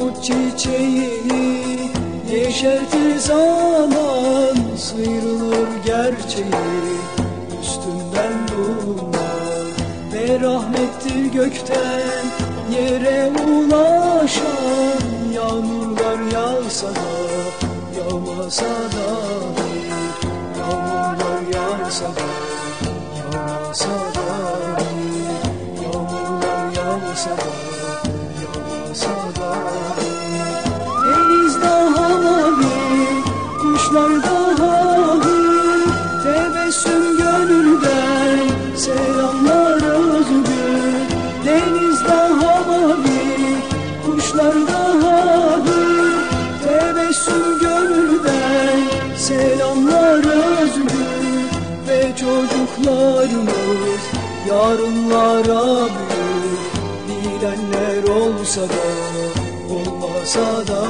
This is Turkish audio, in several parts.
Umut çiçeğini yeşertir zaman Sıyrılır gerçeği üstünden duman Ve rahmettir gökten yere ulaşan Yağmurlar yağsa da yağmasa da Yağmurlar yağsa da Deniz daha mavi, kuşlar daha bir Tebessüm gönülden selamlar özgür. Ve çocuklarımız yarınlara büyür. Bilenler olsa da olmasa da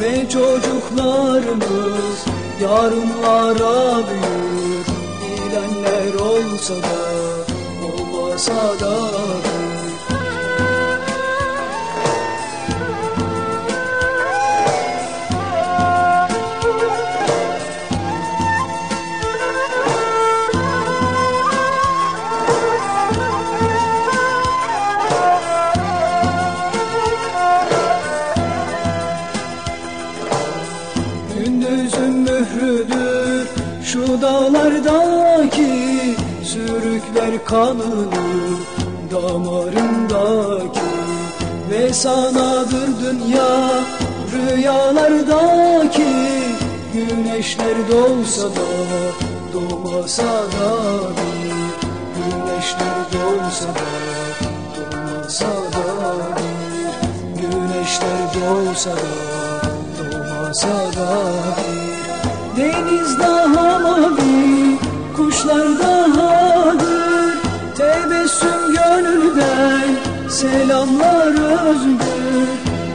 Ve çocuklarımız yarınlara büyür. Bilenler olsa da olmasa da mührüdür şu dağlardaki Sürükler kanını damarındaki Ve sanadır dünya rüyalardaki Güneşler doğsa da doğmasa da Güneşler doğsa da doğmasa da Güneşler doğsa da doğmasa da Deniz daha mavi, kuşlar selamlar özgür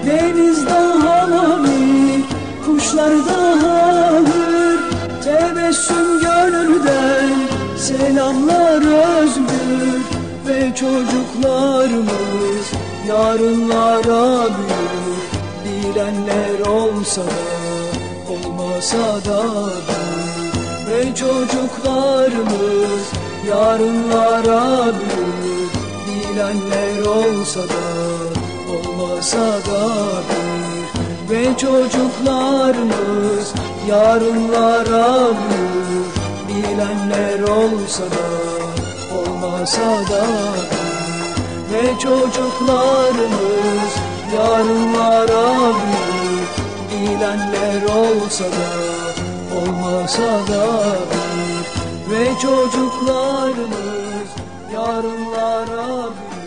Deniz daha mavi, kuşlar dahadır Tebessüm gönülden selamlar özgür Ve çocuklarımız yarınlara büyür. Bilenler olsa da olmasa da bir Ve çocuklarımız yarınlara büyür Bilenler olsa da olmasa da bir. Ve çocuklarımız yarınlara büyür. Bilenler olsa da olmasa da bir. Ve çocuklarımız yarınlara büyür. Bilenler olsa da olmasa da bir. Ve çocuklarımız yarınlara büyür